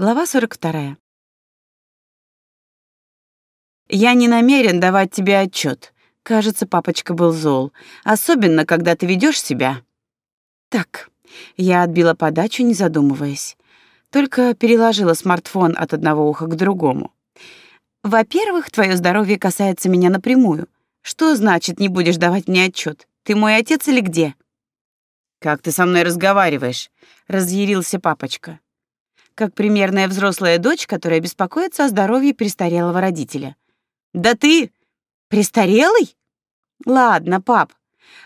Глава 42. Я не намерен давать тебе отчет. Кажется, папочка был зол, особенно когда ты ведешь себя. Так. Я отбила подачу, не задумываясь. Только переложила смартфон от одного уха к другому. Во-первых, твое здоровье касается меня напрямую. Что значит не будешь давать мне отчет? Ты мой отец или где? Как ты со мной разговариваешь? разъярился папочка. Как примерная взрослая дочь, которая беспокоится о здоровье престарелого родителя. Да ты престарелый? Ладно, пап.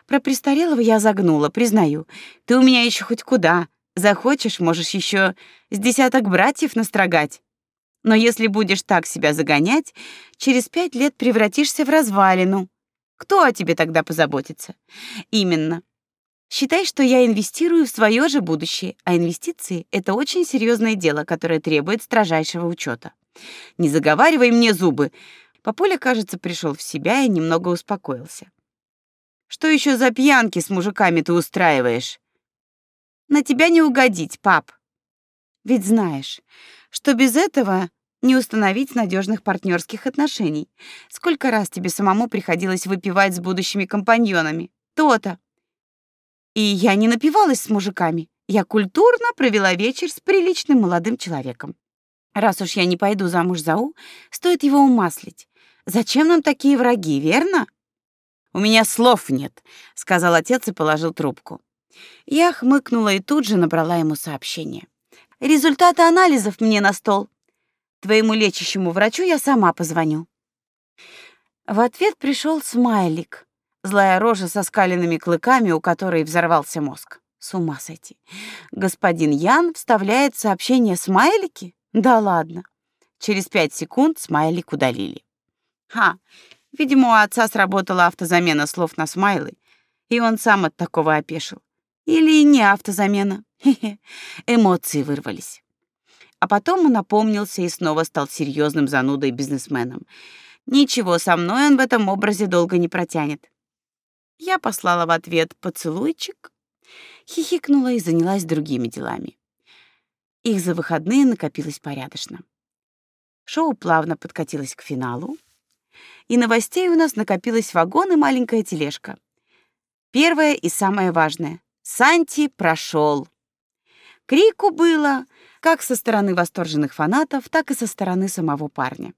Про престарелого я загнула, признаю. Ты у меня еще хоть куда. Захочешь, можешь еще с десяток братьев настрогать. Но если будешь так себя загонять, через пять лет превратишься в развалину. Кто о тебе тогда позаботится? Именно. Считай, что я инвестирую в свое же будущее, а инвестиции это очень серьезное дело, которое требует строжайшего учета. Не заговаривай мне зубы. Папуля, кажется, пришел в себя и немного успокоился. Что еще за пьянки с мужиками ты устраиваешь? На тебя не угодить, пап. Ведь знаешь, что без этого не установить надежных партнерских отношений. Сколько раз тебе самому приходилось выпивать с будущими компаньонами? То-то. И я не напивалась с мужиками. Я культурно провела вечер с приличным молодым человеком. Раз уж я не пойду замуж за У, стоит его умаслить. Зачем нам такие враги, верно? У меня слов нет, сказал отец и положил трубку. Я хмыкнула и тут же набрала ему сообщение. Результаты анализов мне на стол. Твоему лечащему врачу я сама позвоню. В ответ пришел смайлик. Злая рожа со скаленными клыками, у которой взорвался мозг. С ума сойти. Господин Ян вставляет сообщение смайлики? Да ладно. Через пять секунд смайлик удалили. Ха, видимо, у отца сработала автозамена слов на смайлы, и он сам от такого опешил. Или не автозамена. Хе-хе. Эмоции вырвались. А потом он опомнился и снова стал серьезным занудой-бизнесменом. Ничего, со мной он в этом образе долго не протянет. Я послала в ответ поцелуйчик, хихикнула и занялась другими делами. Их за выходные накопилось порядочно. Шоу плавно подкатилось к финалу, и новостей у нас накопилось вагон и маленькая тележка. Первое и самое важное. Санти прошел. Крику было как со стороны восторженных фанатов, так и со стороны самого парня.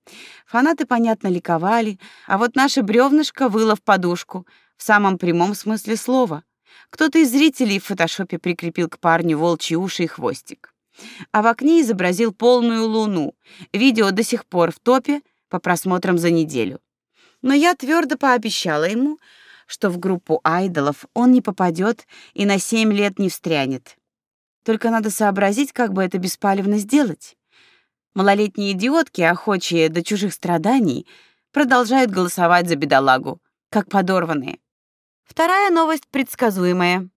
Фанаты, понятно, ликовали, а вот наше бревнышко выло в подушку — в самом прямом смысле слова. Кто-то из зрителей в фотошопе прикрепил к парню волчьи уши и хвостик. А в окне изобразил полную луну. Видео до сих пор в топе по просмотрам за неделю. Но я твердо пообещала ему, что в группу айдолов он не попадет и на семь лет не встрянет. Только надо сообразить, как бы это беспалевно сделать. Малолетние идиотки, охочие до чужих страданий, продолжают голосовать за бедолагу, как подорванные. Вторая новость предсказуемая.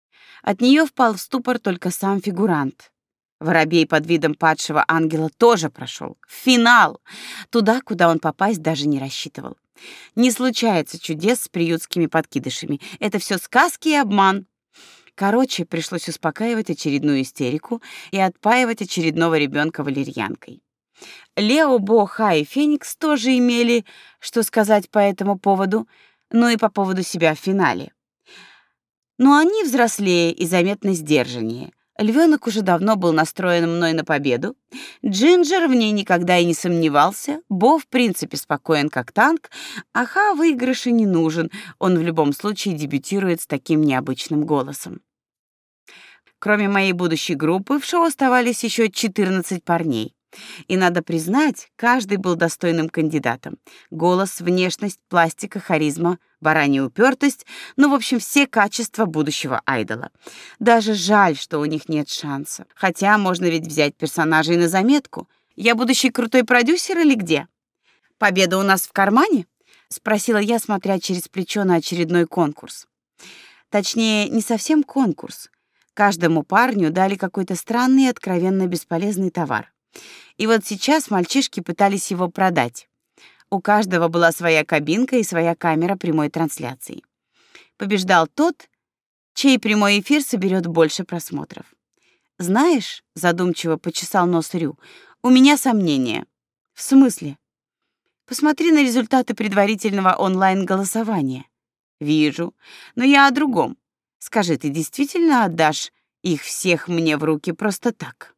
От нее впал в ступор только сам фигурант. Воробей под видом падшего ангела тоже прошел. Финал! Туда, куда он попасть даже не рассчитывал. Не случается чудес с приютскими подкидышами. Это все сказки и обман. Короче, пришлось успокаивать очередную истерику и отпаивать очередного ребенка валерьянкой. Лео, Бо, Ха и Феникс тоже имели что сказать по этому поводу, но и по поводу себя в финале. Но они взрослее и заметно сдержаннее. Львенок уже давно был настроен мной на победу. Джинджер в ней никогда и не сомневался. Бо в принципе спокоен как танк, а Ха выигрыше не нужен. Он в любом случае дебютирует с таким необычным голосом. Кроме моей будущей группы, в шоу оставались еще 14 парней. И надо признать, каждый был достойным кандидатом. Голос, внешность, пластика, харизма, баранья упертость, ну, в общем, все качества будущего айдола. Даже жаль, что у них нет шанса. Хотя можно ведь взять персонажей на заметку. Я будущий крутой продюсер или где? Победа у нас в кармане? спросила я, смотря через плечо на очередной конкурс. Точнее, не совсем конкурс. Каждому парню дали какой-то странный и откровенно бесполезный товар. И вот сейчас мальчишки пытались его продать. У каждого была своя кабинка и своя камера прямой трансляции. Побеждал тот, чей прямой эфир соберет больше просмотров. Знаешь, задумчиво почесал нос Рю. У меня сомнения. В смысле? Посмотри на результаты предварительного онлайн-голосования. Вижу, но я о другом. Скажи, ты действительно отдашь их всех мне в руки просто так?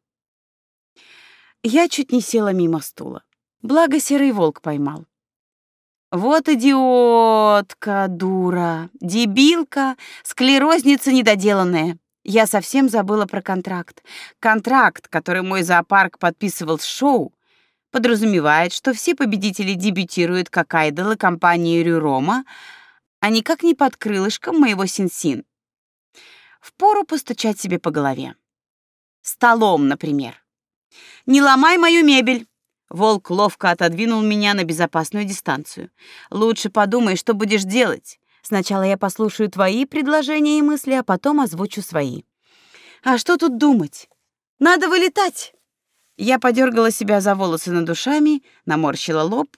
Я чуть не села мимо стула. Благо серый волк поймал. Вот идиотка, дура, дебилка, склерозница недоделанная. Я совсем забыла про контракт. Контракт, который мой зоопарк подписывал с шоу, подразумевает, что все победители дебютируют как айдолы компании Рюрома, а никак не под крылышком моего Синсин. Впору постучать себе по голове. Столом, например. Не ломай мою мебель. Волк ловко отодвинул меня на безопасную дистанцию. Лучше подумай, что будешь делать. Сначала я послушаю твои предложения и мысли, а потом озвучу свои. А что тут думать? Надо вылетать. Я подергала себя за волосы над душами, наморщила лоб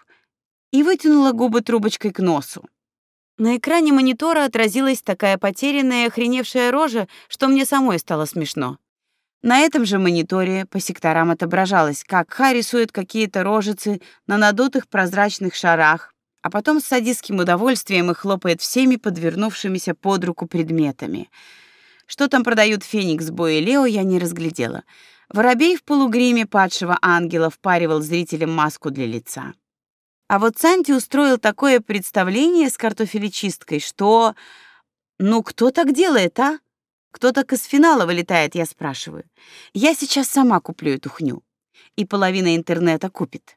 и вытянула губы трубочкой к носу. На экране монитора отразилась такая потерянная, охреневшая рожа, что мне самой стало смешно. На этом же мониторе по секторам отображалось, как Ха рисует какие-то рожицы на надутых прозрачных шарах, а потом с садистским удовольствием их хлопает всеми подвернувшимися под руку предметами. Что там продают Феникс, Бой и Лео, я не разглядела. Воробей в полугриме падшего ангела впаривал зрителям маску для лица. А вот Санти устроил такое представление с картофелечисткой, что... Ну, кто так делает, а? Кто так из финала вылетает, я спрашиваю. Я сейчас сама куплю эту хню. И половина интернета купит.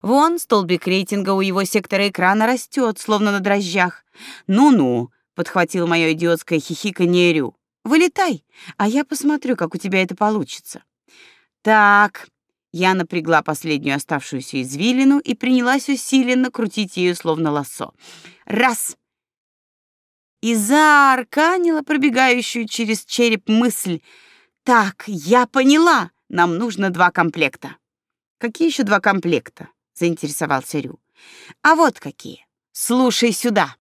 Вон столбик рейтинга у его сектора экрана растет, словно на дрожжах. Ну-ну, подхватил моё идиотское хихиканье Рю. Вылетай, а я посмотрю, как у тебя это получится. Так, я напрягла последнюю оставшуюся извилину и принялась усиленно крутить ее словно лассо. Раз и заарканила пробегающую через череп мысль. «Так, я поняла, нам нужно два комплекта». «Какие еще два комплекта?» — заинтересовался Рю. «А вот какие. Слушай сюда».